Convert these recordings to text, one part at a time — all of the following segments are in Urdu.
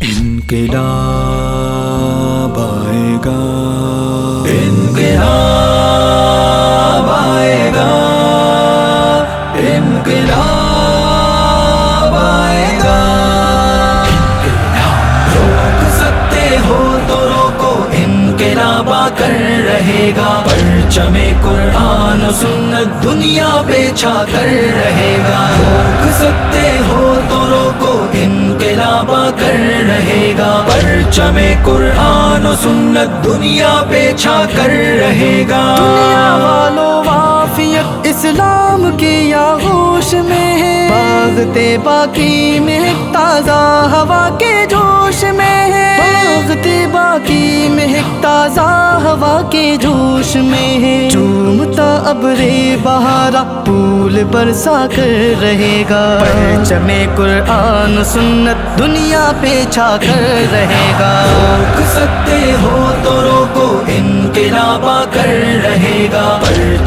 انقلاب آئے گا۔ انقلاب آئے گا۔ انقلاب آئے گا۔ روک سکتے ہو تو روکو انقلاب آ کر رہے گا۔ پرچم قرآن و سنت دنیا پہ چھا کر رہے گا۔ روک سکتے ہو تو روکو انقلاب کر رہے گا۔ پرچم قرآن و سنت دنیا پہ چھا کر رہے گا۔ دنیا والو وافیت اسلام کی آغوش میں ہے۔ باغتے باقی میں ہے تازہ ہوا کے جوش میں ہے۔ باغتے باقی میں ہے تازہ ہوا کے جوش میں ہے۔ چومتا اب رے بہارا پھول برسا کر رہے گا۔ پرچم قرآن سنت دنیا پہ چھا کر رہے گا۔ روک سکتے ہو تو روکو انقلاب آ کر رہے گا۔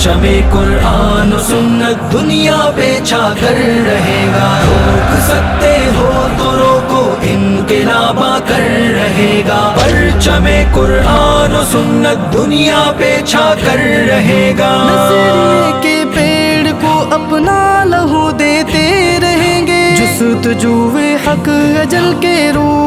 پرچم قرآن و سنت دنیا پہ چھا کر رہے گا۔ روک سکتے ہو تو روکو انقلاب آ کر رہے گا۔ پرچم قرآن و سنت دنیا پہ چھا کر رہے گا۔ کے پیڑ کو اپنا لہو دیتے رہیں گے۔ جست جوے حق اجل کے روبرو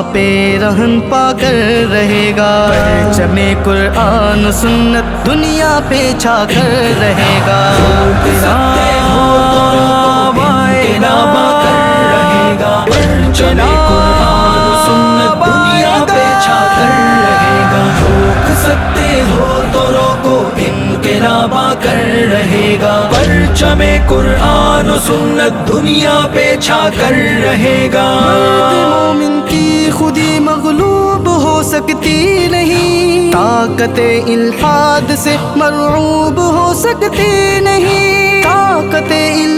ہریالیوں کا پیرہن پا کر رہے گا۔ پرچم قرآن سنت دنیا پہ چھا کر رہے گا۔ گا قرآن و سنت دنیا پہ چھا کر رہے گا۔ سکتے ہو تو روکو انقلاب آ کر رہے گا۔ پرچم قرآن و سنت دنیا پہ چھا کر رہے گا۔ مومن کی خودی مغلوب ہو سکتی نہیں۔ طاقت الحاد سے مرعوب ہو سکتی نہیں۔ طاقت الحاد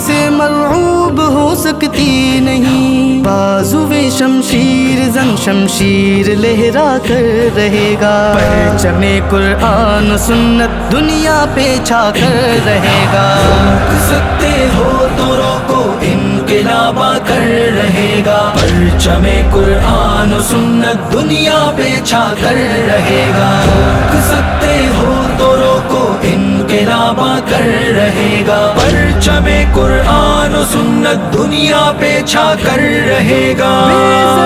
سے مرعوب ہو سکتی نہیں۔ بازو شمشیر، زن شمشیر لہرا کر رہے گا۔ پرچم قرآن سنت دنیا پہ چھا کر رہے گا۔ روک سکتے ہو تو روکو انقلاب کر رہے گا۔ پرچم قرآن و سنت دنیا پہ چھا کر رہے گا۔ روک سکتے ہو تو روکو انقلاب آ کر رہے گا۔ پرچم قرآن و سنت دنیا پہ چھا کر رہے گا۔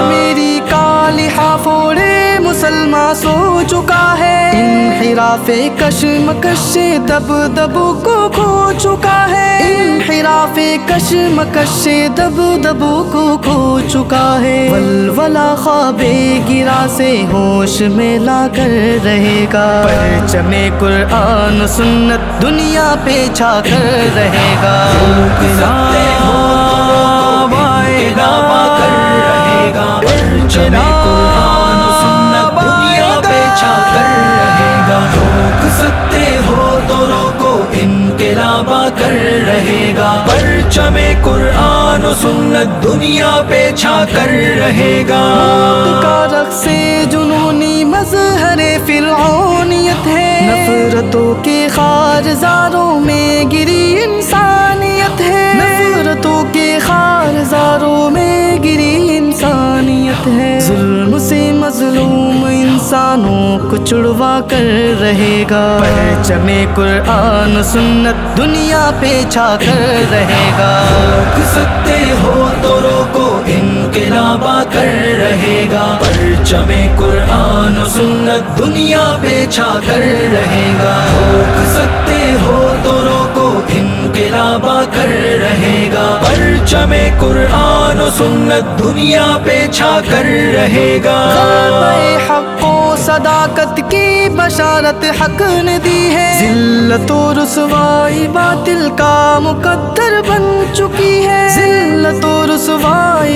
میری کالی فوڑے مسلمان سو چکا ہے۔ انحراف کشم کش دب دب کو کھو چکا ہے۔ انحراف کشم کش دب دب کو کھو چکا ہے۔ ولولا خواب گرا سے ہوش میں لا کر رہے گا۔ پرچم قرآن سنت دنیا پہ چھا کر رہے گا۔ کر رہے گا۔ پرچم قرآن و سنت دنیا پہ چھا کر رہے گا۔ کا رقص جنونی مظہر فرعونیت ہے۔ نفرتوں کے خارزاروں میں گری انسانیت ہے۔ نفرتوں کے خارزاروں میں گری انسانیت ہے۔ مظلوم انسانوں کو چڑوا کر رہے گا۔ پرچم قرآن سنت دنیا پہ چھا کر رہے گا۔ روک سکتے ہو تو روکو انقلاب آ کر رہے گا۔ پرچم قرآن سنت دنیا پہ چھا کر رہے گا۔ روک سکتے ہو تو روکو انقلاب آ کر رہے گا۔ پرچم قرآن و سنت دنیا پہ چھا کر رہے گا۔ حق و صداقت کی بشارت حق نے دی ہے۔ ذلت و رسوائی باطل کا مقدر بن چکی ہے۔ ذلت و رسوائی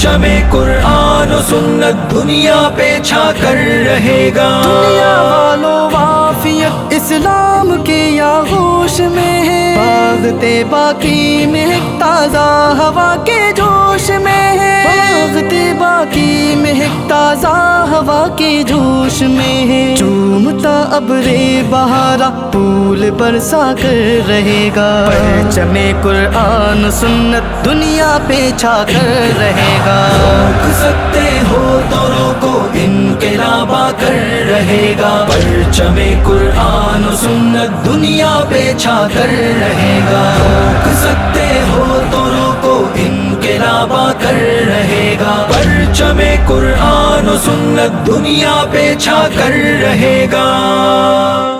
پرچم قرآن و سنت دنیا پہ چھا کر رہے گا۔ دنیا والو وافیت اسلام کے آغوش میں ہے۔ باغ باقی میں تازہ ہوا کے کی مہک تازہ ہوا کے جوش میں۔ ہے چومتا ابرے بہارا، پھول برسا کر رہے گا۔ چمے قرآن سنت دنیا پہ چھا کر رہے گا۔ روک سکتے ہو تو روکو انقلابہ کر رہے گا۔ چمے قرآن سنت دنیا پہ چھا کر رہے گا۔ روک سکتے ہو تو سیلابا کر رہے گا۔ پرچم قرآن و سنت دنیا پہ چھا کر رہے گا۔